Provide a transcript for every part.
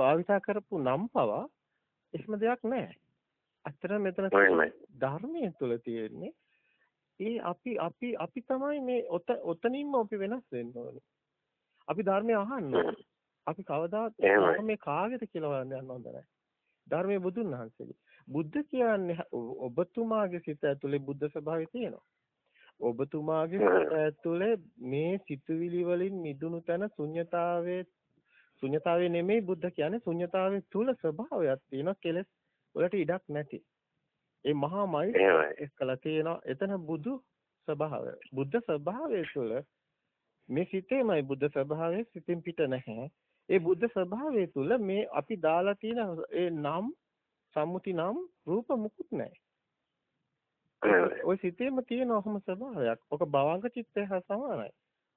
භාවිතා කරපු නම් පවා එහෙම දෙයක් නැහැ. අතර මෙතන ධර්මයේ තුල තියෙන්නේ ඒ අපි අපි අපි තමයි මේ ඔතනින්ම අපි වෙනස් වෙන්න ඕනේ. අපි ධර්මය අහන්න අපි කවදාත් මේ කාගෙද කියලා හොයන්න යන්න හොඳ නැහැ. ධර්මයේ බුදුන් වහන්සේගේ. බුද්ධ කියන්නේ ඔබතුමාගේ සිත ඇතුලේ බුද්ධ ස්වභාවය තියෙනවා. ඔබතුමාගේ සිත ඇතුලේ මේ සිතුවිලි වලින් මිදුණු තැන ශුන්්‍යතාවයේ ශුන්්‍යතාවය නෙමෙයි බුද්ධ කියන්නේ ශුන්්‍යතාවයේ තුල ස්වභාවයක් තියෙනවා කෙලස් වලට ඉඩක් නැති. ඒ මහා මෛත්‍රිය එක්කලා තියෙනවා එතන බුදු ස්වභාවය. බුද්ධ ස්වභාවය තුළ මේ සිතේමයි බුද්ධ ස්වභාවය සිතින් පිට නැහැ. ඒ බුද්ධ ස්වභාවය තුළ මේ අපි දාලා තියෙන ඒ නම් සම්මුති නම් රූප මුකුත් නැහැ. ඔය සිතේම තියෙන ඔහොම ස්වභාවයක්. ඔක භවංග චිත්තය හා සමානයි.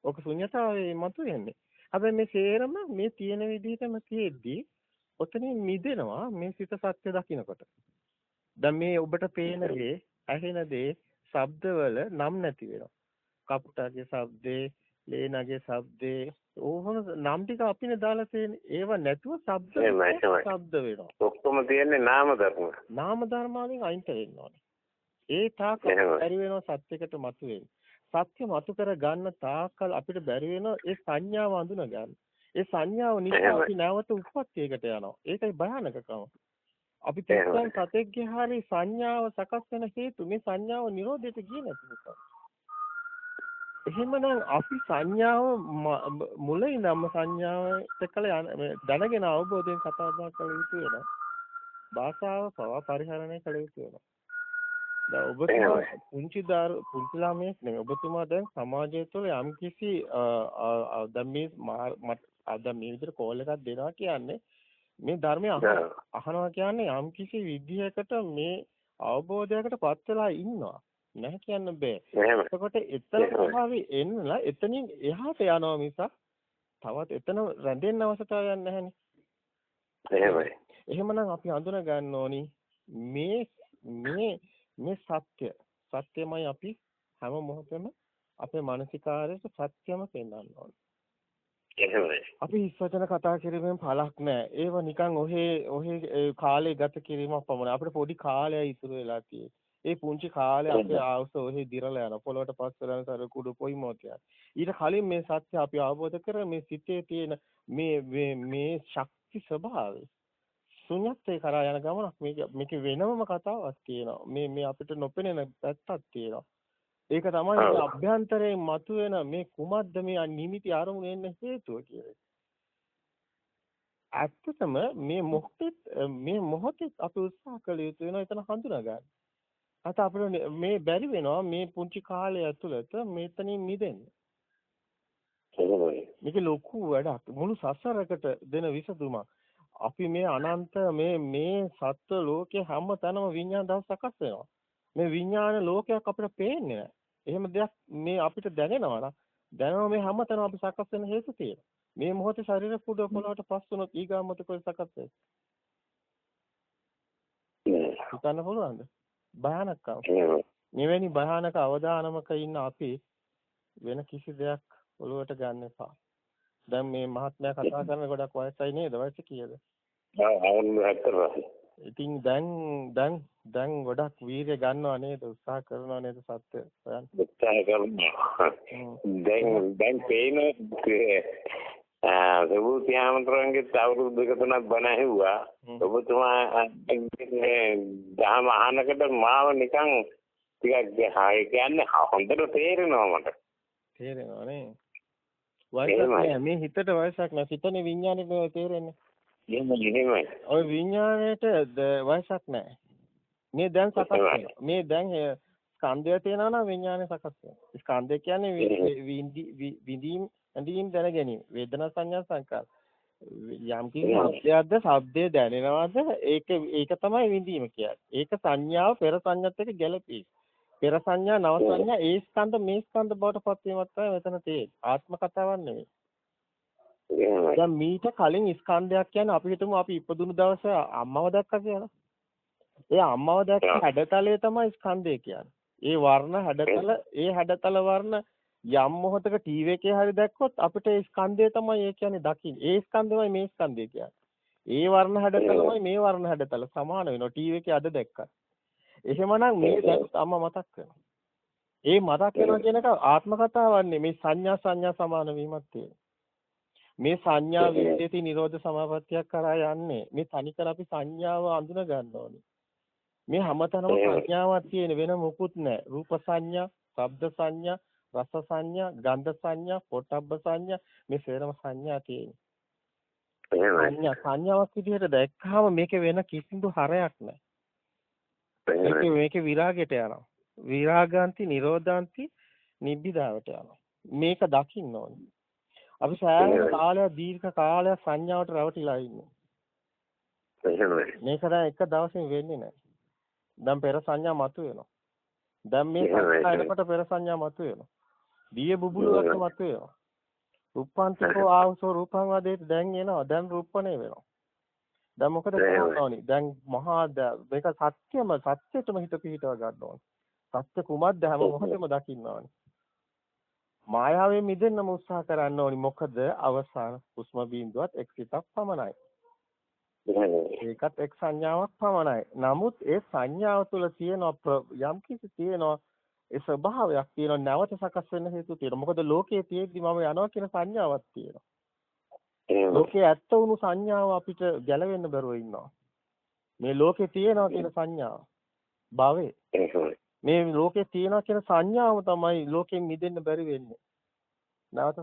ඔක ශුන්‍යතාවයේ මතුවෙන්නේ. හැබැයි මේ සේරම මේ තියෙන විදිහටම තියෙද්දි ඔතනින් මිදෙනවා මේ සිත සත්‍ය දකින්නකොට. දැන් මේ ඔබට පේන දේ, ඇහෙන දේ, ශබ්දවල නම් නැති වෙනවා. කපුටගේ ශබ්දේ, ලේනගේ ශබ්දේ, ඕහම නම් ටික අපිනේ දාලා තියෙන්නේ. ඒව නැතුව ශබ්ද ශබ්ද වෙනවා. ඔක්කොම තියෙන්නේ නාම ධර්ම. නාම ධර්ම වලින් අයින්ට වෙන්න ඕනේ. ඒ තාක් බැරි වෙනවා සත්‍යයකට මතු වෙන්න. සත්‍ය මතු කර ගන්න තාක්කල් අපිට බැරි වෙන ඒ සංඥාව අඳුන ගන්න. ඒ සංඥාව නිසා අපි නැවත උප්පත්තියකට යනවා. ඒකයි භයානකකම. අපි තේරුම් සතෙක්ගේ හරි සංඥාව සකස් වෙන හේතු මේ සංඥාව නිරෝධයට ගියේ නැති නිසා. එහෙමනම් අපි සංඥාව මුල ඉඳන්ම සංඥාවට කල දැනගෙන අවබෝධයෙන් කතා බහ කළ යුතු වෙනවා. භාෂාව පවා පරිහරණය කළ යුතු වෙනවා. දැන් ඔබතුමා පුංචි දාරු පුංචි ළමයෙක් නෙමෙයි. ඔබතුමා දැන් සමාජය තුළ යම්කිසි දැන් මේ අද මේ විදිහට කෝල් එකක් දෙනවා කියන්නේ මේ ධර්මය අහනවා කියන්නේ යම් කිසි විදිහකට මේ අවබෝධයකට පත් වෙලා ඉන්නවා. නැහැ කියන්න බෑ. එතකොට එතන ස්වභාවي එන්නලා එතනින් එහාට යනවා මිසක් තවත් එතන රැඳෙන්න අවශ්‍යතාවයක් නැහැනේ. එහෙමයි. එහෙමනම් අපි හඳුන ගන්න ඕනි මේ මේ මේ සත්‍ය සත්‍යමයි අපි හැම මොහොතෙම අපේ මානසිකාරයට සත්‍යම පෙන්වන්න ඕනේ. අපි වචන කතා කිරීමෙන් පළක් නැහැ. ඒව නිකන් ඔහේ ඔහේ කාලේ ගත කිරීමක් පමණයි. අපිට පොඩි කාලයක් ඉතුරු වෙලා තියෙන්නේ. ඒ පුංචි කාලේ අපේ ආවුස ඔහේ දිරලා යන පොළොවට පස්සෙන් සර කුඩු පොයි මොතියක්. ඊට කලින් මේ සත්‍ය අපි අවබෝධ කර මේ සිතේ තියෙන මේ මේ ශක්ති ස්වභාවය ශුන්‍යත්වයේ කරා යන ගමනක් මේක මේක වෙනමම කතාවක් තියෙනවා. මේ මේ අපිට නොපෙනෙන පැත්තක් තියෙනවා. ඒක තමයි අභ්‍යන්තරයෙන් මතුවෙන මේ කුමද්ද මේ නිමිති අරමුණ එන්න හේතුව කියලා. ඇත්තටම මේ මොහොතේ මේ මොහොතේ අපි උත්සාහ කළ යුතු වෙනවා එතන හඳුනා ගන්න. අත අපිට මේ බැරි වෙනවා මේ පුංචි කාලය ඇතුළත මෙතනින් මිදෙන්න. මේක ලොකු වැඩක්. මුළු සසරකට දෙන විසඳුමක්. අපි මේ අනන්ත මේ මේ සත්ව ලෝකයේ හැම තැනම විඤ්ඤාණ දවස් සකස් වෙනවා. මේ විඥාන ලෝකයක් අපිට පේන්නේ නැහැ. එහෙම දෙයක් මේ අපිට දැනෙනවා නම් දැනෙනවා මේ හැමතැනම අපි සකස් වෙන හේතු තියෙනවා. මේ මොහොතේ ශරීර කුඩ පොළවට පස් වුණොත් ඊගා මොහොතේ කොයි සකස් වෙයි? හිතන්න පුළුවන්ද? භයානකම්. මෙවැනි භයානක අවදානමක ඉන්න අපි වෙන කිසි දෙයක් ඔලුවට ගන්න එපා. දැන් මේ මහත්මයා කතා කරන ගොඩක් වයසයි නේද? වයස කීයද? ආ අවුරුදු 70 ඉතින් දැන් දැන් දැන් ගොඩක් වීර්ය ගන්නවා නේද? උත්සාහ කරනවා නේද සත්‍ය හොයන්න. උත්සාහ කරනවා. දැන් දැන් පේන ආ දෙවුතියමතරංගේ අවුරුදු දෙක තුනක් බණ ඇහුවා. ඔබතුමා දහම අහනකට මාව නිකන් ටිකක් හාය කියන්නේ හොඳට තේරෙනවා මට. තේරෙනවා නේ වයසක් මේ හිතට වයසක් නැහැ හිතනේ විඤ්ඤාණයට තේරෙන්නේ එහෙමයි එහෙමයි. ඔය විඥාණයට වයසක් නැහැ. මේ දැන් සකස්. මේ දැන් ස්කන්ධය තියෙනවා නම් විඥානය සකස් වෙනවා. ස්කන්ධය කියන්නේ විඳීම් ඇඳීම් දැන ගැනීම. වේදනා සංඥා සංකාර. යම් කිසි සත්‍යයක්ද ශබ්දය දැනෙනවද ඒක ඒක තමයි විඳීම කියන්නේ. ඒක සංඥාව පෙර සංඥාත් එක්ක ගැළපී. පෙර සංඥා නව සංඥා ඒ ස්කන්ධ මේ ස්කන්ධ බවට පත් වීමක් තමයි මෙතන තියෙන්නේ. ආත්ම කතාවක් නෙවෙයි. දැන් මීට කලින් ස්කන්ධයක් කියන්නේ අපි හිතමු අපි ඉපදුණු දවසේ අම්මව දැක්කා කියලා. ඒ අම්මව දැක්ක හැඩතලය තමයි ස්කන්ධය කියන්නේ. ඒ වර්ණ හැඩතල ඒ හැඩතල වර්ණ යම් මොහොතක ටීවී එකේ හරි දැක්කොත් අපිට ඒ ස්කන්ධය තමයි ඒ කියන්නේ දකින්නේ. ඒ ස්කන්ධයමයි මේ ස්කන්ධය කියන්නේ. ඒ වර්ණ හැඩතලමයි මේ වර්ණ හැඩතල සමාන වෙනවා. ටීවී එකේ අද දැක්කා. එහෙමනම් මේ දැනුත් අම්මා මතක් වෙනවා. ඒ මතක් වෙනවා කියන එක ආත්ම කතාවක් නෙමේ සංඥා සංඥා සමාන වීමක් තියෙනවා. මේ සංඥා විද්‍යති නිරෝධ සමාපත්තියක් කරා යන්නේ. මේ තනිකර අපි සංඥාව අඳුන ගන්න ඕනේ. මේ හැමතැනම සංඥාවක් තියෙන වෙන මොකුත් නැහැ. රූප සංඥා, ශබ්ද සංඥා, රස සංඥා, ගන්ධ සංඥා, පොට්ටබ්බ සංඥා මේ සේරම සංඥා තියෙන්නේ. සංඥා සංඥාවක් විදිහට දැක්කහම මේකේ වෙන කිසිදු හරයක් නැහැ. මේකේ මේකේ විරාගයට යනවා. විරාගාන්ති, නිරෝධාන්ති, නිබ්බිදාවට යනවා. මේක දකින්න ඕනේ. අපි සෑහෙන කාලයක් දීර්ඝ කාලයක් සංඥාවට රැවටිලා ඉන්නේ. මේක දැන් එක දවසින් වෙන්නේ නැහැ. දැන් පෙර සංඥා මතුවෙනවා. දැන් මේ සංඥා එනකොට පෙර සංඥා මතුවෙනවා. දිය බුබුලුවක් මතුවෙනවා. රූපාන්තිකෝ ආවසෝ රූපං වදේට දැන් එනවා. දැන් රූපණේ වෙනවා. දැන් මොකද කරන්නේ? දැන් මහා මේක සත්‍යම සත්‍යයටම හිත පිහිටව ගන්න ඕනේ. සත්‍ය කුමක්ද හැම මොහොතෙම දකින්න ඕනේ. මායාවෙන් මිදෙන්නම උත්සාහ කරන්න ඕනි. මොකද අවසාන හුස්ම බිඳුවත් එක් සිතක් පමණයි. ඒකත් එක් සංඥාවක් පමණයි. නමුත් ඒ සංඥාව තුළ තියෙන යම් කිසි තියෙන ඒ ස්වභාවයක් තියෙන නැවත සකස් වෙන්න හේතු තියෙනවා. මොකද ලෝකයේ තියෙද්දි මම යනවා කියන සංඥාවක් තියෙනවා. ලෝකයේ ඇත්ත වුණු සංඥාව අපිට ගැලවෙන්න බැරුව ඉන්නවා. මේ ලෝකේ තියෙනවා කියන සංඥාව. භවේ. මේ ලෝකේ තියෙනවා කියන සංඥාව තමයි ලෝකෙන් මිදෙන්න බැරි වෙන්නේ. නැවත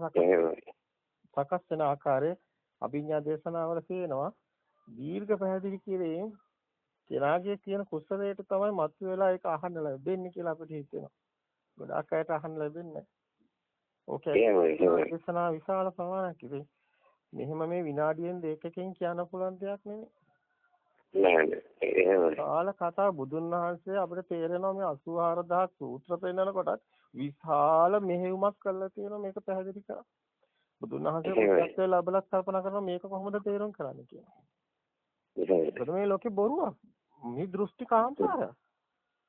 සකස් වෙන ආකාරයේ අභිඥා දේශනාවල තියෙනවා දීර්ඝ පැහැදිලි කිරීම කෙනාගේ කියන කුසලයට තමයි මතුවලා ඒක අහන්න ලැබෙන්නේ කියලා අපිට හිතෙනවා. ගොඩාක් අයට අහන්න ලැබෙන්නේ නැහැ. දේශනා විශාල ප්‍රමාණයක් ඉතින් මෙහෙම මේ විනාඩියෙන් දෙකකින් කියන්න පුළුවන් දෙයක් නෙමෙයි. කාල කතා බුදුන් වහන්සේ අපිට තේරෙනවා මේ 84000 සූත්‍ර පෙන්නනකොටත් විශාල මෙහෙයුමක් කරලා තියෙනවා මේක පැහැදිලි කරා. බුදුන් වහන්සේ පුද්ගලත්වයේ ලැබලක් කල්පනා කරනවා මේක කොහොමද තේරුම් කරන්නේ කියලා. ඒක මේ ලෝකේ බොරුවක්. මේ දෘෂ්ටි කාන්තාරය.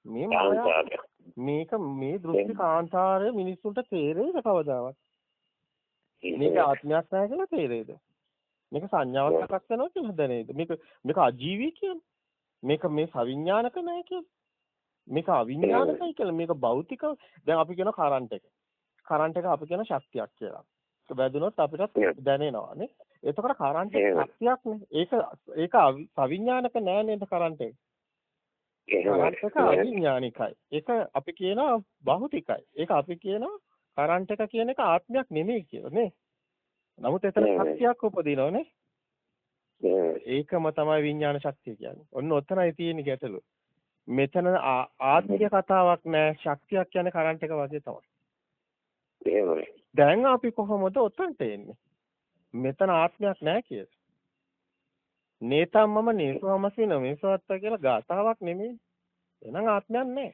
මේ මේක මේ දෘෂ්ටි කාන්තාරය මිනිස්සුන්ට තේරෙයිද කවදාවත්? මේක ආත්මයක් නැහැ කියලා තේරෙයිද? මේක සංඥාවක් එකක් වෙනවා කියලා දැනේද? මේක මේක අජීවී කියන්නේ. මේක මේ සවිඥානික නැහැ කියලා. මේක අවිඥානිකයි කියලා. මේක භෞතික. දැන් අපි කියන කරන්ට් එක. කරන්ට් එක අපි කියන ශක්තියක් කියලා. ඒක වැදුනොත් අපිට දැනෙනවා නේ. එතකොට කරන්ට් එක ශක්තියක් නේ. ඒක ඒක සවිඥානික නෑ නේද කරන්ට් එක. එක අවිඥානිකයි. ඒක අපි කියනවා භෞතිකයි. ඒක අපි කියනවා කරන්ට් එක කියන එක ආත්මයක් නෙමෙයි කියලා නේ. නමුත් එතන ශක්තියක් උපදිනවනේ. ඒකම තමයි විඥාන ශක්තිය කියන්නේ. ඔන්න ඔතනයි තියෙන ගැටලුව. මෙතන ආත්මික කතාවක් නෑ ශක්තියක් කියන්නේ කරන්ට් එක වගේ තමයි. එහෙමයි. දැන් අපි කොහොමද ඔතනට එන්නේ? මෙතන ආත්මයක් නෑ කියද? නේතම්මම නේසවමසින මේසවත්ත කියලා ගාතාවක් නෙමෙයි. එහෙනම් ආත්මයක් නෑ.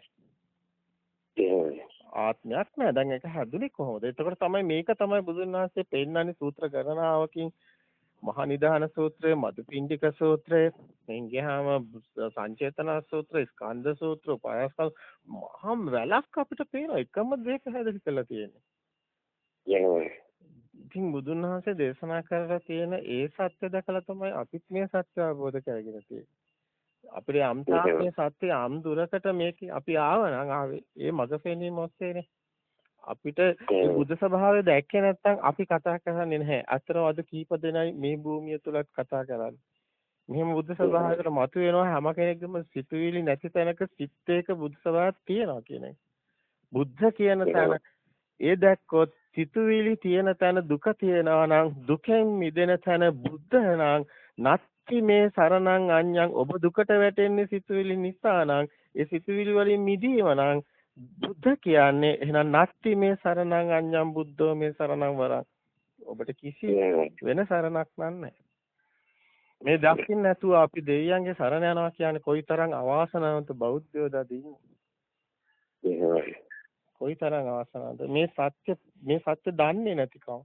එහෙමයි. ආත්මයක් නෑ. දැන් ඒක හැදුනේ කොහොමද? එතකොට තමයි මේක තමයි බුදුන් වහන්සේ පෙන්නන්නේ සූත්‍ර ගණනාවකින් මහා නිදාන සූත්‍රය, මදුපිණ්ඩික සූත්‍රය, මෙන් ගියාම සංචේතන සූත්‍රය, ස්කන්ධ සූත්‍ර, උපායස්කල් මහා වැලක් අපිට පේන එකම දෙයක හැදෙලා කියලා තියෙන්නේ. ඉතින් බුදුන් වහන්සේ දේශනා කරලා තියෙන ඒ සත්‍ය දැකලා තමයි අපිත් මේ සත්‍ය අවබෝධ කරගෙන තියෙන්නේ. අපිට යම් තාක්ෂණයේ සත්‍ය යම් දුරකට මේක අපි ආවනම් ආවේ ඒ මග පෙනීම ඔස්සේනේ අපිට බුද්ධ ස්වභාවය දැක්කේ නැත්නම් අපි කතා කරන්නේ නැහැ. අතන අද කීප දෙනයි මේ භූමිය තුලත් කතා කරන්නේ. මෙහෙම බුද්ධ ස්වභාවයකට මතු වෙනවා හැම කෙනෙක්ගේම සිතුවිලි නැති තැනක සිත්තේක බුද්ධ ස්වභාවයක් තියෙනවා කියන එක. බුද්ධ කියන තැන ඒ දැක්කොත් සිතුවිලි තියෙන තැන දුක තියෙනවා නම් දුකෙන් මිදෙන තැන බුද්ධ නම් නත්ති මේ සරණං අඤ්ඤං ඔබ දුකට වැටෙන්නේ සිතුවිලි නිසා නම් ඒ සිතුවිලි වලින් මිදීම නම් බුද්ධ කියන්නේ එහෙනම් නත්ති මේ සරණං අඤ්ඤං බුද්ධෝ මේ සරණං වරං. ඔබට කිසි වෙන සරණක් නැහැ. මේ දකින්න නැතුව අපි දෙවියන්ගේ සරණ යනවා කියන්නේ කොයිතරම් අවාසනාවන්ත බෞද්ධයෝද දින්නේ? කොයිතරම් අවාසනාවන්ත? මේ සත්‍ය මේ සත්‍ය දන්නේ නැතිකම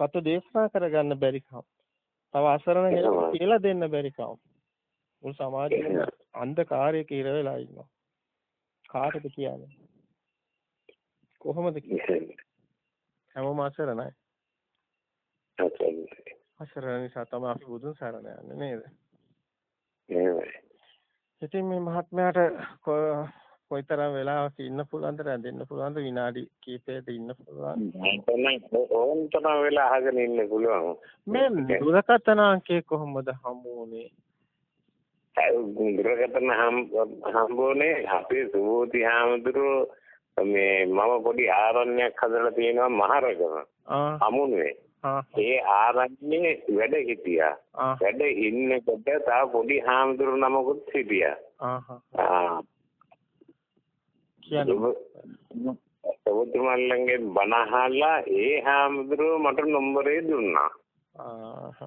සත්‍ය දේශනා කරගන්න බැරිකම තව අසරණ කියලා දෙන්න බැරිකම මුළු සමාජයේ අන්ධකාරයක ඉර වෙලා ඉන්නවා. කාටද කියන්නේ? කොහොමද කියන්නේ? හැමෝම අසරණයි. අසරණ නිසා තමයි අපි බුදුන් සරණ යන්නේ නේද? එහෙමයි. ඉතින් මේ මහත්මයාට කොයිතරම් වෙලාවක් ඉන්න පුළුවන්ද රැඳෙන්න පුළුවන්ද විනාඩි කිහිපයක ඉන්න පුළුවන් ඕන තරම් වෙලා අහගෙන ඉන්න පුළුවන්. මේ දුරකථන අංකය කොහොමද හමු වුනේ? දුරකථන හම්බුනේ? අපේ සුබෝධි හාමුදුරුවෝ මේ මම පොඩි ආරණ්‍යයක් හදලා තියෙනවා මහරගම. අමුණුවේ ඒ ආරණ්‍යේ වැඩ හිටියා. වැඩ ඉන්නකොට තව පොඩි හාමුදුරු නමකුත් හිටියා. ආහ්. කියන්නේ ඔබතුමන්ලන්ගේ බණ අහලා ඒ හාමුදුරුව මට නම්බරේ දුන්නා. ආහ්.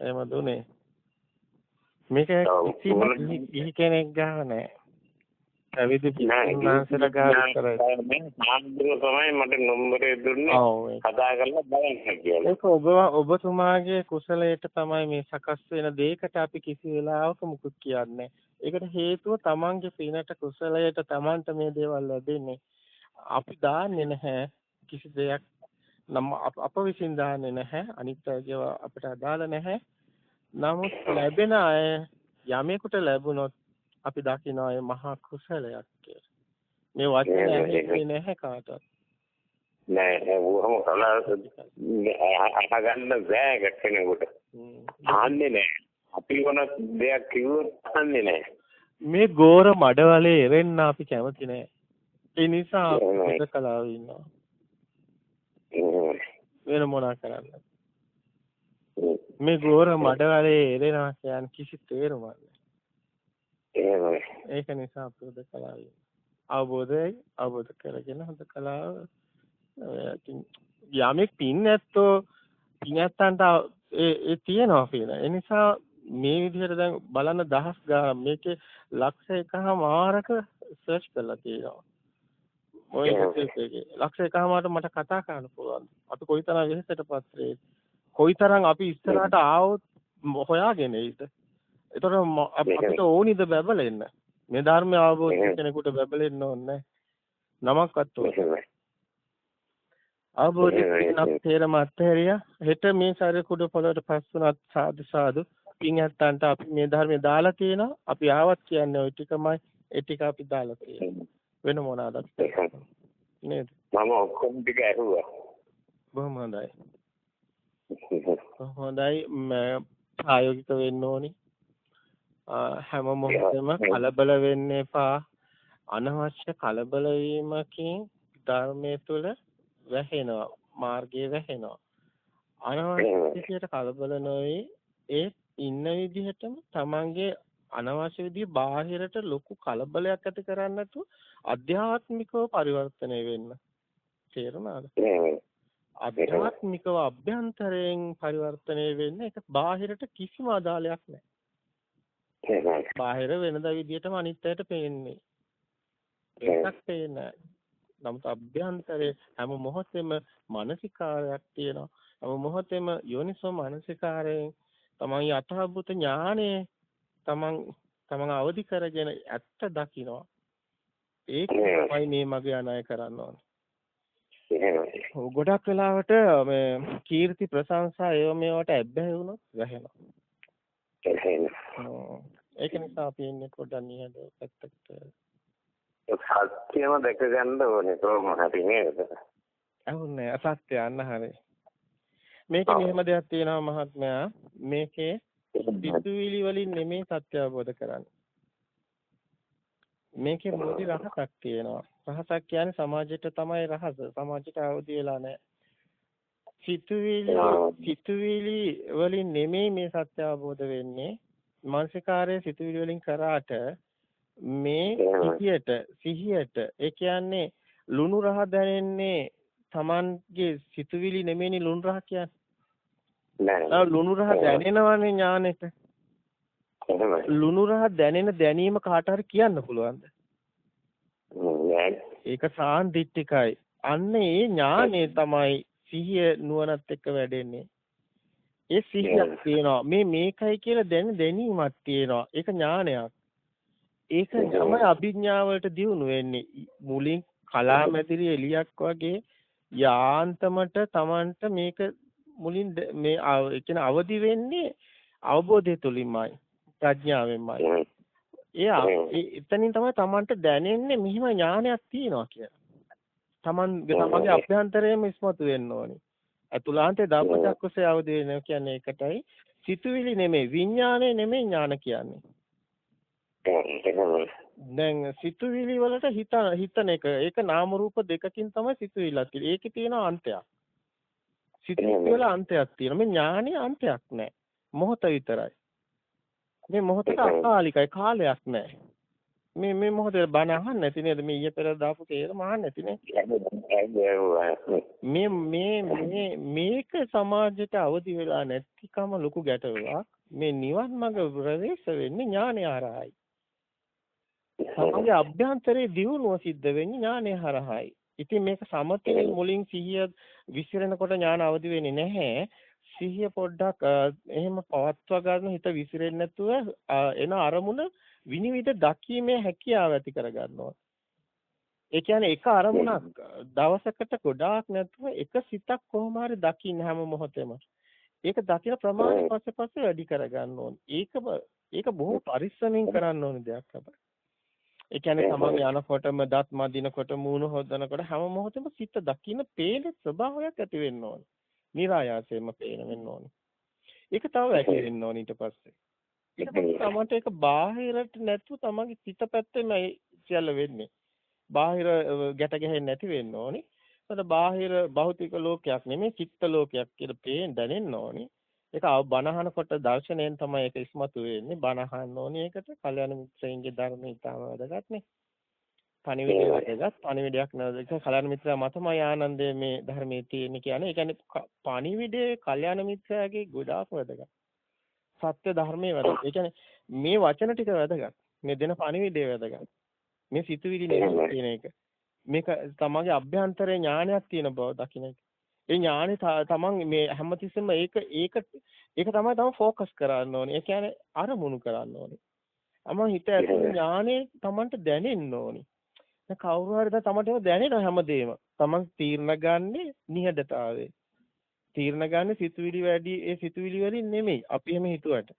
එහෙම දුනේ. මේක කිසි කෙනෙක් ගාව නැහැ. පැවිදි පින්නාසලා ගාව. ආන්දර තමයි මට නම්බරේ දුන්නේ. කතා කරලා බලන්න කියලා. ඒක ඔබ ඔබතුමාගේ කුසලයට තමයි මේ සකස් වෙන දෙයකට අපි කිසි වෙලාවක මුකුත් කියන්නේ. ඒකට හේතුව තමන්ගේ පිනට කුසලයට තමන්ට මේ දේවල් ලැබෙන්නේ. අපි දාන්නේ නැහැ කිසි දෙයක් නම් අප විසින් දාන්නේ නැහැ. අනිත් අයගේ අපිට අදාළ නැහැ. නමුත් ලැබෙන අය යමෙකුට ලැබුණොත් අපි දකිනවා ඒ මහා කුසලයක් කියලා. මේ වචනේ ඇහෙන්නේ නැහැ කාටවත්. නෑ වහම කලා අහගන්න බෑ කෙනෙකුට. ආන්නේ නෑ. අපි වුණ දෙයක් කිව්වොත් අහන්නේ නෑ. මේ ගෝර මඩවලේ එරෙන්න අපි කැමති නෑ. ඒ නිසා අපිට කලාව ඉන්නවා. වෙන මොනා කරන්නද? මේ ගෝර මඩවලේ එරෙනවා කියන්නේ කිසි තේරුමක් නෑ. එහෙමයි. ඒක නිසා අපෝද කලාව අවබෝධය අවබෝධ කරගෙන හොඳ කලාව යමෙක් පින් නැත්තෝ පින් නැත්තන්ට ඒ තියෙනවා කියන. ඒ නිසා මේ විදිහට දැන් බලන්න දහස් ගාන මේකේ ලක්ෂ එකමාරක සර්ච් කරලා තියෙනවා. ඔය ලක්ෂ එකමාරට මට කතා කරන්න පුළුවන්. අපි කොයිතරම් වෙහෙසටපත් වෙයි. කොයිතරම් අපි ඉස්සරහට ආවොත් හොයාගෙන ඉද. ඒතර අපිට ඕනිද බබලෙන්න. මේ ධර්මය අවබෝධ කෙනෙකුට බබලෙන්න ඕනේ නමක්වත් ඕනේ. අවබෝධ කෙනෙක් තේරම අත්හැරියා. හෙට මේ ශරීර කුඩ පොළොවට පස්සුනත් සාදු සාදු පින් ඇත්තන්ට අපි මේ ධර්මය දාලා තියෙනවා. අපි ආවත් කියන්නේ ওই ටිකමයි. ඒ ටික අපි දාලා තියෙනවා. වෙන මොනවාද නේද? මම ඔක්කොම ටික ඇහුවා. බොහොම හොඳයි. හොඳයි ප්‍රායෝගික වෙන්න ඕනි. හැම මොහොතෙම කලබල වෙන්න එපා. අනවශ්‍ය කලබල වීමකින් ධර්මයේ තුල වැහෙනවා. මාර්ගයේ වැහෙනවා. අනවශ්‍ය විදිහට කලබල නොවේ ඒ ඉන්න විදිහටම තමන්ගේ අනවශ්‍ය විදිහ බාහිරට ලොකු කලබලයක් ඇති කරන්නේ නැතුව අධ්‍යාත්මිකව පරිවර්තනය වෙන්න. තේරුණාද? අධ්‍යාත්මිකව අභ්‍යන්තරයෙන් පරිවර්තනය වෙන්න ඒක බාහිරට කිසිම අදාළයක් නැහැ. බාහිර වෙනද විදියටම අනිත්‍යයට පේන්නේ. ඒකක් පේන්නේ නමුත් අභ්‍යන්තරේ හැම මොහොතෙම මානසිකාරයක් තියෙනවා. හැම මොහොතෙම යෝනිසෝ මානසිකාරයෙන් තමන් යථාභූත ඥානය තමන් තමන් අවදි කරගෙන ඇත්ත දකිනවා. ඒකයි මේ මගේ අනාය කරන්න ඕනේ. ගොඩක් වෙලාවට මේ කීර්ති ප්‍රශංසා ඒව මේවට ඇබ්බැහි වුණොත් වැහෙනවා. ඒක නිසා අපි ඉන්නේ පොඩ්ඩක් නිහඬ පැත්තකට. සත්‍යම දැක ගන්න ඕනේ කොහොම හරි නේද? අහුන්නේ අසත්‍ය අන්න හරි. මේකේ මෙහෙම දෙයක් තියෙනවා මහත්මයා. මේකේ පිටුවිලි වලින් නෙමෙයි සත්‍ය අවබෝධ කරන්නේ. මේකේ මොදි රහසක් තියෙනවා. රහසක් කියන්නේ සමාජයට තමයි රහස. සමාජයට අවදි වෙලා නැහැ. සිතුවිලි සිතුවිලි වලින් නෙමෙයි මේ සත්‍ය අවබෝධ වෙන්නේ. මානසිකාරයේ සිතුවිලි වලින් කරාට මේ සිහියට සිහියට ඒ කියන්නේ ලුණු රහ දැනෙන්නේ Tamanගේ සිතුවිලි නෙමෙයිනේ ලුණු රහ කියන්නේ. නෑ. ලුණු රහ දැනෙනවනේ ඥානෙට. ලුණු රහ දැනෙන දැනීම කාට හරි කියන්න පුළුවන්ද? ඒක සාන්දිටිකයි. අන්න ඒ ඥානෙ තමයි සිහිය නුවණත් එක්ක වැඩෙන්නේ. ඒ සිහියක් තියෙනවා. මේ මේකයි කියලා දැන දැනීමක් තියෙනවා. ඒක ඥානයක්. ඒක තමයි අභිඥාවලට දියුණු වෙන්නේ. මුලින් කලාමැදිරි එලියක් වගේ යාන්තමට Tamanට මේක මුලින් මේ ඒ කියන්නේ අවදි වෙන්නේ අවබෝධය තුලින්මයි ප්‍රඥාවෙන්මයි. ඒ එතනින් තමයි Tamanට දැනෙන්නේ මෙහිම ඥානයක් තියෙනවා කියලා. Taman තමන්ගේ අභ්‍යන්තරයේම ඉස්මතු වෙන්න ඕනේ. අතුලාන්තේ ධම්මචක්කසේ අවදි වෙනවා කියන්නේ ඒකටයි. සිතුවිලි නෙමෙයි විඥානය නෙමෙයි ඥාන කියන්නේ. දැන් සිතුවිලි වලට හිත හිතන එක ඒක නාම රූප දෙකකින් තමයි සිතුවිල්ලක් තියෙන්නේ. ඒකේ තියෙන අන්තයක්. සිතුවිලි වල අන්තයක් තියෙනවා. මේ ඥානයේ අන්තයක් නැහැ. මොහොත විතරයි. මේ මොහොතට අකාලිකයි කාලයක් නැහැ. මේ මේ මොහොතේ බණ අහන්න නැති නේද? මේ ඊයේ පෙර දාපු තේරම අහන්න නැති නේ මේ මේ මේ මේක සමාජයට අවදි වෙලා නැතිකම ලොකු ගැටලුවක්. මේ නිවන් මඟ ප්‍රවේශ වෙන්නේ ඥානය හරහායි. තමන්ගේ අභ්‍යන්තරයේ දියුණුව සිද්ධ වෙන්නේ ඥානය හරහායි. ඉතින් මේක සමතේ මුලින් සිහිය විසිරෙනකොට ඥාන අවදි වෙන්නේ නැහැ. සිහිය පොඩ්ඩක් එහෙම පවත්වා ගන්න හිත විසිරෙන්නේ නැතුව එන අරමුණ විනිවිද දකීමේ හැකියාව ඇති කර ගන්නවා. ඒ කියන්නේ එක අරමුණක් දවසකට ගොඩාක් නැතුව එක සිතක් කොහොම හරි දකින්න හැම මොහොතෙම. ඒක දකින ප්‍රමාණය පස්සේ පස්සේ වැඩි කර ගන්න ඕනේ. ඒක ඒක බොහෝ පරිස්සමින් කරන්න ඕනේ දෙයක් තමයි. ඒ කියන්නේ තමන් යනකොටම දත් මදිනකොට මූණ හොදනකොට හැම මොහොතෙම සිත දකින්න පේන ස්වභාවයක් ඇති වෙන්න ඕනේ. નિરાයාසයෙන්ම පේන වෙන්න ඕනේ. ඒක තව වැටෙන්න ඕනේ ඊට පස්සේ. තමන්ට ඒක බාහිරට නැතුව තමන්ගේ සිත පැත්තෙම සියල්ල වෙන්නේ. බාහිර ගැට ගැහෙන්නේ නැති වෙන්න ඕනි. ඒකට බාහිර භෞතික ලෝකයක් නෙමෙයි චිත්ත ලෝකයක් කියලා පේන්න දැනෙන්න ඕනි. ඒක බණහනකොට දර්ශනයෙන් තමයි ඒක ඉස්මතු වෙන්නේ. බණහන්න ඕනි ඒකට. කල්‍යාණ මිත්‍රයන්ගේ ධර්මය ඉතාම වැදගත් නේ. පණිවිඩය වැදගත්. පණිවිඩයක් නේද? කල්‍යාණ මිත්‍රයා මතමයි ආනන්දයේ මේ ධර්මයේ තියෙන්නේ කියන්නේ. ඒ කියන්නේ පණිවිඩය කල්‍යාණ මිත්‍රයාගේ ගොඩාක් වැදගත්. සත්‍ය ධර්මයේ වැදගත්. ඒ කියන්නේ මේ වචන ටික වැදගත්. මේ දෙන පණිවිඩය වැදගත්. මේ සිතුවිලි නෙමෙයි කියන එක. මේක තමගේ අභ්‍යන්තරයේ ඥානයක් තියෙන බව දකින්න. ඒ ඥානේ තමන් මේ හැමතිස්සෙම ඒක ඒක ඒක තමයි තමන් ફોකස් කරන්න ඕනේ. ඒ කියන්නේ අරමුණු කරන්න ඕනේ. අම හිත ඇතුළේ ඥානේ තමන්ට දැනෙන්න ඕනේ. කවුරු හරි තමන්ට දැනෙන හැමදේම තමන් තීරණ ගන්නේ නිහඬතාවයේ. තීරණ ගන්න සිතුවිලි වැඩි ඒ සිතුවිලි වලින් නෙමෙයි. අපි එහෙම හිතුවට.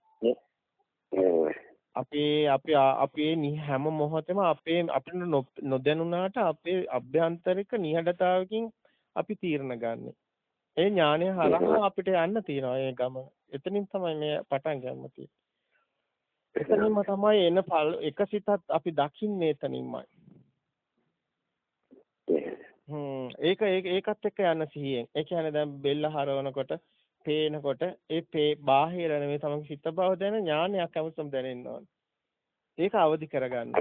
අපේ අපි අපේ හැම මොහොතෙම අපේ අපිට නොදැනුණාට අපේ අභ්‍යන්තරික නිහඬතාවකින් අපි තීරණ ගන්නෙ. ඒ ඥානය හරහා අපිට යන්න තියෙනවා ඒ ගම. එතනින් තමයි මේ පටන් ගන්න තියෙන්නේ. එතනින්ම තමයි එන එක සිතත් අපි දකින්නේ එතනින්මයි. හ්ම් ඒක ඒකත් එක්ක යන සිහියෙන්. ඒ කියන්නේ දැන් බෙල්ල හරවනකොට පේනකොට ඒ පේ බාහිර නෙමෙයි තමයි සිත බව දැන ඥානයක් අමුසම් දැනෙන්න ඕනේ. ඒක අවදි කරගන්න.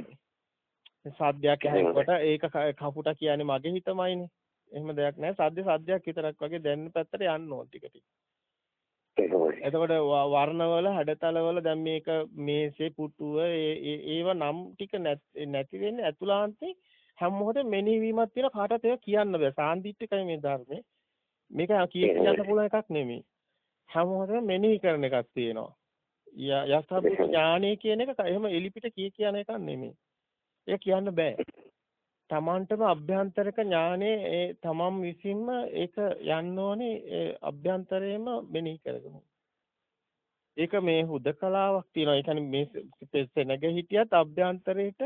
සද්දයක් ඇහෙනකොට ඒක කපුට කියන්නේ මගේ හිතමයිනේ. එහෙම දෙයක් නැහැ. සද්ද සද්දයක් විතරක් වගේ දැනෙන පැත්තට යන්න ඕන ටික ටික. එතකොට වර්ණවල හැඩතලවල දැන් මේක මේසේ පුටුව ඒව නම් ටික නැති වෙන්නේ ඇතුළාන්තේ හැම මොහොතේ මෙනෙහිවීමක් තියෙන කාටවත් ඒක කියන්න බෑ. සාන්දිටිකයි මේ ධර්මේ. මේක කිය කියන්න පුළුවන් එකක් නෙමෙයි. හැම මොහොතේම මෙනෙහි කරන එකක් තියෙනවා. යථාභූත ඥානය කියන එක එහෙම එලිපිට කිය කියන එකක් නෙමෙයි. ඒක කියන්න බෑ. තමන්ටම අභ්‍යන්තරික ඥානේ ඒ තමන් විසින්ම ඒක යන්න ඕනේ අභ්‍යන්තරයේම මෙනෙහි කරගමු. ඒක මේ හුදකලාවක් තියෙනවා. ඒ කියන්නේ මේ සෙනග හිටියත් අභ්‍යන්තරයේට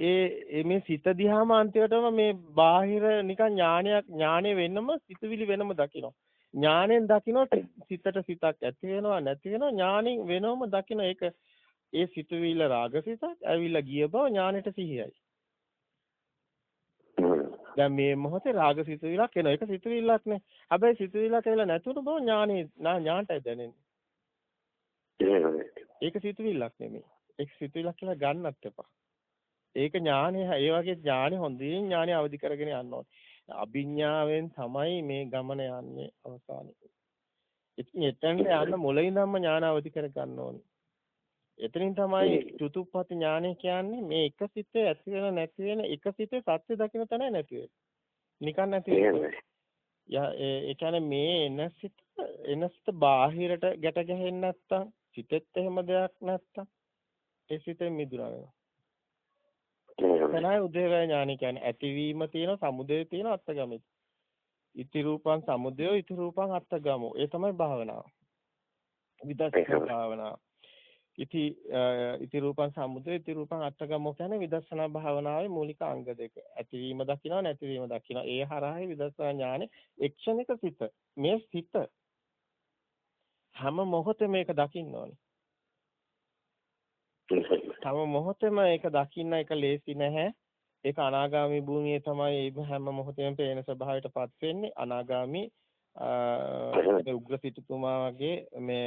ඒ මේ සිත දිහාම අන්තිමටම මේ බාහිර නිකන් ඥානයක් ඥානෙ වෙන්නම සිතුවිලි වෙනම දකිනවා. ඥාණයෙන් දකිනවා සිතට සිතක් ඇති වෙනවා නැති වෙනවා ඥාණයෙන් වෙනවම දකින ඒක ඒ සිතුවිල්ල රාගසිතක් ඇවිල්ලා ගිය බව ඥානෙට සිහියයි. දැන් මේ මොහොතේ රාග සිතුවිල්ලක් එනවා. ඒක සිතුවිල්ලක් නේ. හැබැයි සිතුවිල්ලක් ඇවිල්ලා නැතුණු බව ඥානෙ ඥාන්ටයි දැනෙන්නේ. ඒක සිතුවිල්ලක් නෙමෙයි. ඒක සිතුවිල්ලක් කියලා ගන්නත් එපා. ඒක ඥානය ඒ වගේ ඥානෙ හොඳින් ඥානෙ අවදි කරගෙන යන්න ඕනේ. අභිඥාවෙන් තමයි මේ ගමන යන්නේ අවසානයේ. ඉතින් එතෙන්ට යන්න මුලින්දම ඥාන අවදි කර ගන්න ඕනේ. එතනින් තමයි චතුප්පති ඥානය කියන්නේ මේ එක සිතේ ඇති වෙන නැති වෙන එක සිතේ සත්‍ය දකින්න තැන නැති වෙන. නිකන් නැති වෙන. යා ඒ කියන්නේ මේ එන සිත එන සිත බාහිරට ගැට ගැහෙන්නේ නැත්තම් සිතෙත් එහෙම දෙයක් නැත්තම් ඒ සිතෙන් මිදුණා වෙනවා. එතනයි උදේවැය ඥානි කියන්නේ ඇතිවීම තියෙන සමුදය තියෙන අත්ගමෙත්. ඉති රූපං සමුදයෝ ඉති රූපං අත්තගමෝ. ඒ තමයි භාවනාව. විදර්ශනා භාවනාව. ඉති ඉති රූපං සමුදය ඉති රූපං අත්තගමෝ කියන්නේ විදර්ශනා භාවනාවේ මූලික අංග දෙක. ඇතිවීම දකිනවා නැතිවීම දකිනවා. ඒ හරහායි විදර්ශනා ඥානෙ එක්ෂණික සිත. මේ සිත හැම මොහොතෙම මේක දකින්න ඕනේ. තම මොහොතෙම ඒක දකින්න එක ලේසි නැහැ. ඒක අනාගාමි භූමියේ තමයි හැම මොහොතෙම පේන ස්වභාවයටපත් වෙන්නේ. අනාගාමි උග්‍ර සිටුතුමා වගේ මේ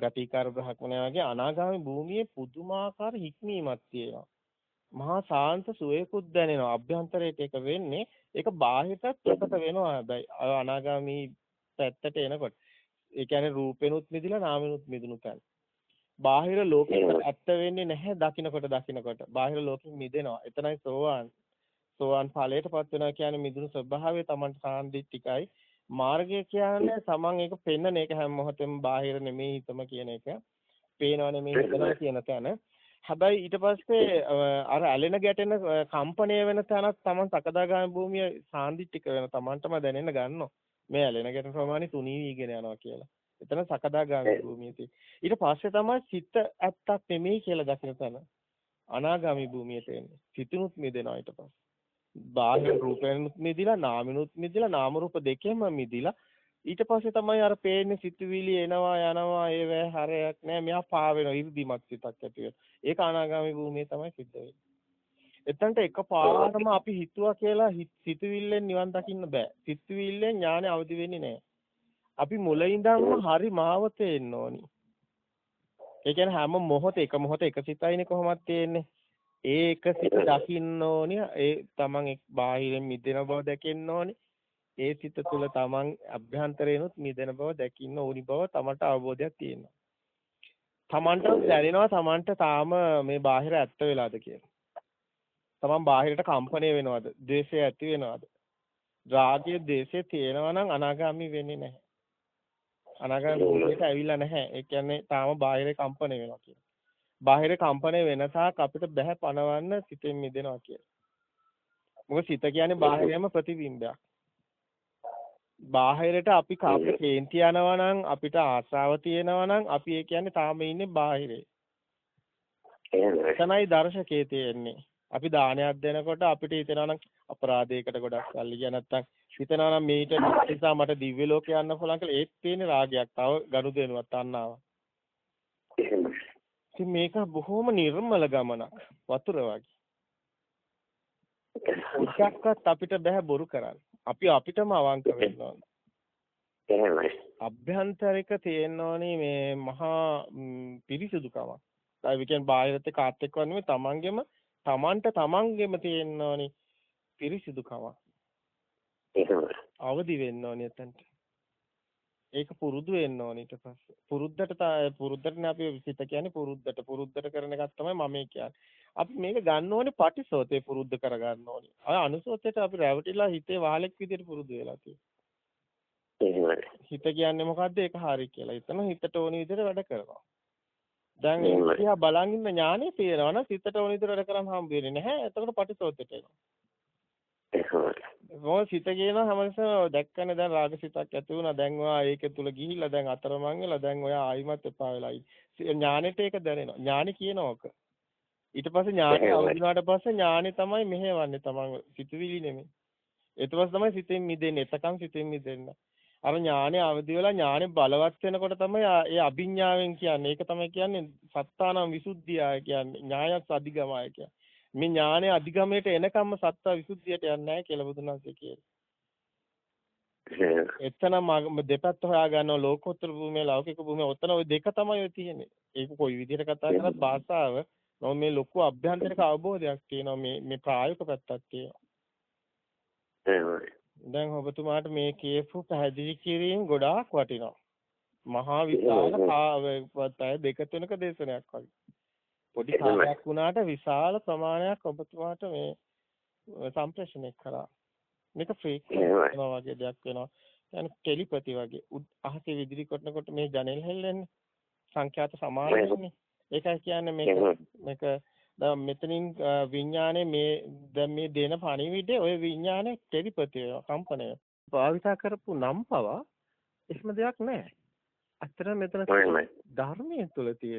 ගතිකාර බ්‍රහ්මණයා වගේ අනාගාමි භූමියේ පුදුමාකාර හික්මීමක් තියෙනවා. මහා සාන්ත සුවේකුත් දැනෙනවා. අභ්‍යන්තරයට ඒක වෙන්නේ. ඒක බාහිරටත් ප්‍රකට වෙනවා හැබැයි. අනාගාමි පැත්තට එනකොට. ඒ කියන්නේ රූපෙනුත් මිදිලා නාමෙනුත් මිදුණු තැන. බාහිර ලෝකෙට ඇත්ත වෙන්නේ නැහැ දකින්නකොට දකින්නකොට. බාහිර ලෝකෙන් මිදෙනවා. එතනයි සෝවාන්. සෝවාන් ඵලයටපත් වෙනවා කියන්නේ මිදුණු ස්වභාවය Tamanට සාන්දිටිකයි. මාර්ගය කියන්නේ Taman ඒක පෙන්නන එක හැම මොහොතෙම බාහිර නෙමෙයි හිතම කියන එක. පේනව නෙමෙයි හිතනවා කියන තැන. හැබැයි ඊට පස්සේ අර ඇලෙන ගැටෙන කම්පණය වෙන තැනත් Taman සකදාගාමී භූමිය සාන්දිටික වෙන Tamanටම දැනෙන්න ගන්නවා. මේ ඇලෙන ගැටෙන ප්‍රමාණය තුනී වීගෙන යනවා කියලා. එතන සකදාගාමී භූමිය තියෙන්නේ. ඊට පස්සේ තමයි සිත ඇත්තක් නෙමෙයි කියලා දකින තැන. අනාගාමී භූමියට එන්නේ. සිතුනුත් මිදෙනවා ඊට පස්සේ. බාහිර රූපෙනුත් මිදිලා නාමිනුත් මිදිලා නාම රූප දෙකෙන්ම මිදිලා ඊට පස්සේ තමයි අර පේන්නේ සිතුවිලි එනවා යනවා ඒවැ හරයක් නෑ මෙයා පා වෙනවා 이르දිමත් සිතක් ඇති වෙනවා. ඒක අනාගාමී භූමියේ තමයි සිද්ධ වෙන්නේ. එතනට එකපාරම අපි හිතුවා කියලා සිතුවිල්ලෙන් නිවන් දකින්න බෑ. සිතුවිල්ලෙන් ඥානෙ අවදි වෙන්නේ නෑ. අපි මුල ඉඳන්ම හරි මාවතේ එන්න ඕනි. ඒ කියන්නේ හැම මොහොතේ එක මොහොතේ එක සිතයිනේ කොහොමද තියෙන්නේ. ඒ එක සිත දකින්න ඕනි. ඒ තමන් බාහිරින් මිදෙන බව දැකෙන්න ඕනි. ඒ සිත තුළ තමන් අභ්‍යන්තරේනොත් මිදෙන බව දැකින්න ඕනි බව තමන්ට අවබෝධයක් තියෙනවා. තමන්ට දැනෙනවා තමන්ට තාම මේ බාහිර ඇත්ත වෙලාද කියලා. තමන් බාහිරට කම්පණය වෙනවද? ද්වේෂය ඇති වෙනවද? රාගය, ද්වේෂය තියෙනවා නම් අනාගාමි වෙන්නේ නැහැ. අනාගාමී භූමියට ඇවිල්ලා නැහැ. ඒ කියන්නේ තාම බාහිර කම්පන වෙනවා කියලා. බාහිර කම්පන වෙන තාක් අපිට බෑ පණවන්න සිතෙන් මිදෙනවා කියලා. මොකද සිත කියන්නේ බාහිරයම ප්‍රතිබිම්බයක්. බාහිරට අපි කාපේ කේන්ති යනවා නම් අපිට ආශාව තියෙනවා නම් අපි ඒ කියන්නේ තාම ඉන්නේ බාහිරේ. එතනයි දර්ශකයේ තියෙන්නේ. අපි දානයක් දෙනකොට අපිට හිතෙනවා නම් අපරාධයකට ගොඩක් සල්ලි ගියා නැත්තම් හිතනවා නම් මේට නිසා මට දිව්‍ය ලෝකේ යන්න පුළුවන් කියලා ඒත් තියෙන රාගයක් තව ගනුදෙනුවක් තණ්හාව. ඉතින් මේක බොහොම නිර්මල ගමනක් වතුර වගේ. එකක්වත් අපිට බෑ බොරු කරන්න. අපි අපිටම අවංක වෙන්න ඕන. එහෙමයි. අභ්‍යන්තරික තියෙන්න ඕනේ මේ මහා පිරිසුදුකමක්. ඒ කියන්නේ බාහිරත් කාත් එක්ක නෙමෙයි තමන්ගෙම තමන්ට තමන්ගෙම තියෙන්න ඕනි පිරිසිදුකමක්. එහෙමයි. අවදි වෙන්න ඕනි එතනට. ඒක පුරුදු වෙන්න ඕනි ඊට පස්සේ. පුරුද්දට පුරුද්දටනේ අපි සිත කියන්නේ පුරුද්දට. පුරුද්දට කරන එකක් තමයි මම කියන්නේ. අපි මේක ගන්න ඕනේ පටිසෝතේ පුරුද්ද කරගන්න ඕනේ. අය අනුසෝතේට අපි රැවටිලා හිතේ වහලෙක් විදිහට පුරුදු වෙලා තියෙනවා. හිත කියන්නේ මොකද්ද? ඒක හරි කියලා. හිතන හිතට ඕන විදිහට වැඩ කරනවා. දැන් එයා බලන් ඉන්න ඥානෙ තියෙනවා නම් සිතට ඕන විදිහට වැඩ කරාම හම්බ වෙන්නේ නැහැ. එතකොට පටිසෝතේට එනවා. මොකද සිත කියන හැමතිස්සම දැක්කනේ දැන් රාගසිතක් ඇති වුණා. දැන් ඔයා ඒක තුල ගිහිල්ලා දැන් අතරමං වෙලා දැන් ඔයා ආයිමත් එපා වෙලා ඥානෙට ඒක දැනෙනවා. ඥානෙ කියනවක. ඊට පස්සේ ඥානෙ අවදිනාට පස්සේ ඥානෙ තමයි මෙහෙවන්නේ තමන් සිතුවිලි නෙමෙයි. ඊට පස්සේ තමයි සිතෙන් මිදෙන්නේ. එතකන් සිතෙන් මිදෙන්න. අර ඥානෙ අවදි වෙලා ඥානෙ බලවත් වෙනකොට තමයි ඒ අභිඥාවෙන් කියන්නේ. ඒක තමයි කියන්නේ සත්තානම් විසුද්ධිය කියන්නේ. ඥායස් අධිගමය කියන්නේ. මේ ඥානය අධිගමයට එනකම්ම සත්‍ය විසුද්ධියට යන්නේ නැහැ කියලා බුදුන් වහන්සේ කියනවා. එතන දෙපැත්ත හොයා ගන්නවා ලෝකෝත්තර භූමිය ලෞකික භූමිය ඔතන ওই දෙක තමයි තියෙන්නේ. ඒක කොයි විදිහට කතා කරත් භාෂාව නෝ මේ ලොකු අභ්‍යන්තරික අවබෝධයක් තියෙනවා මේ මේ ප්‍රායෝගික පැත්තක් තියෙනවා. දැන් ඔබතුමාට මේ කියපු පැහැදිලි කිරීම ගොඩාක් වටිනවා. මහා විශාල දෙක තුනක දේශනයක් වගේ. පොඩි කාලයක් වුණාට විශාල ප්‍රමාණයක් ඔබතුමාට මේ සම්ප්‍රේෂණය කරා. මේක ෆ්‍රීකවන්සි වගේ දෙයක් වෙනවා. يعني ටෙලිපති වගේ අහසේ විදුලි කොටනකොට මේ ජනෙල් හැල්ලෙන්නේ සංඛ්‍යාත සමාන වෙන්නේ. ඒකයි කියන්නේ මේක මේක දැන් මෙතනින් විඥානේ මේ දැන් මේ දෙන පණිවිඩේ ওই විඥානේ කෙලිපති කම්පණය භාවිතා කරපු නම් පවා එහෙම දෙයක් නැහැ. අතර මෙතන ධර්මයේ තුල තියෙන